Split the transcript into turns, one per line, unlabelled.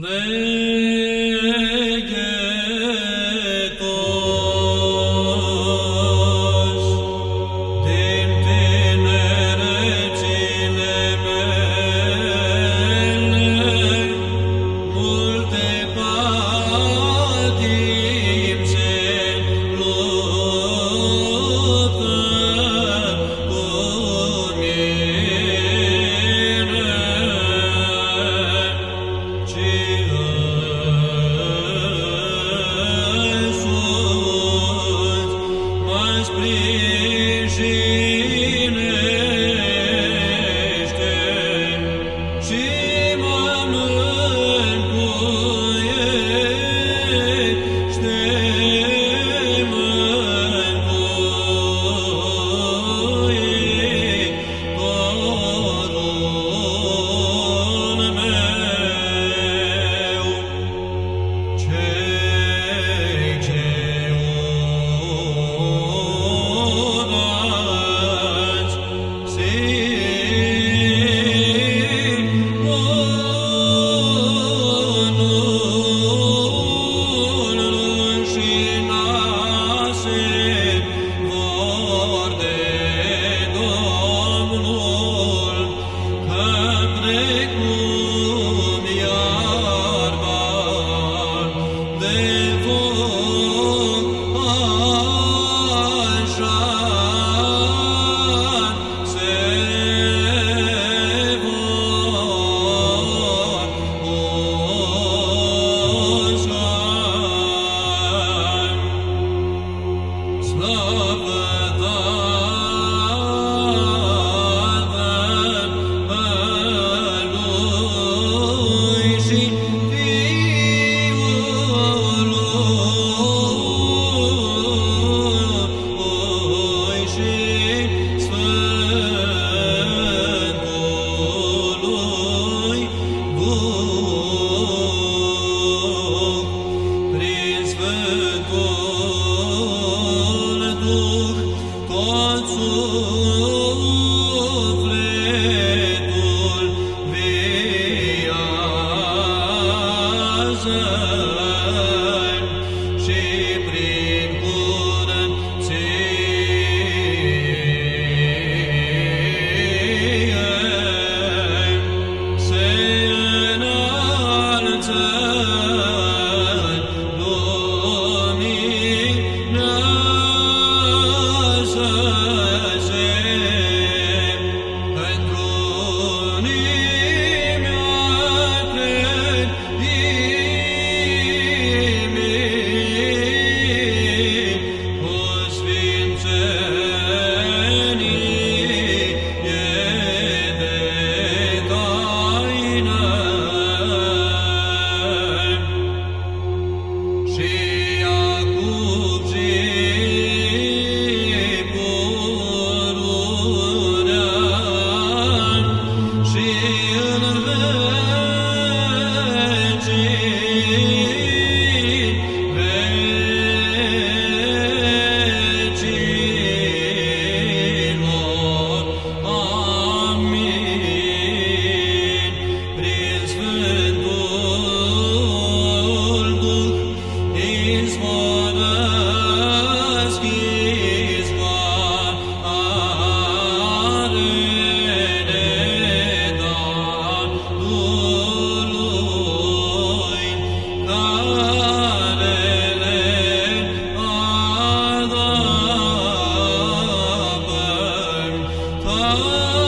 Legetos mă rușinase tot Oh.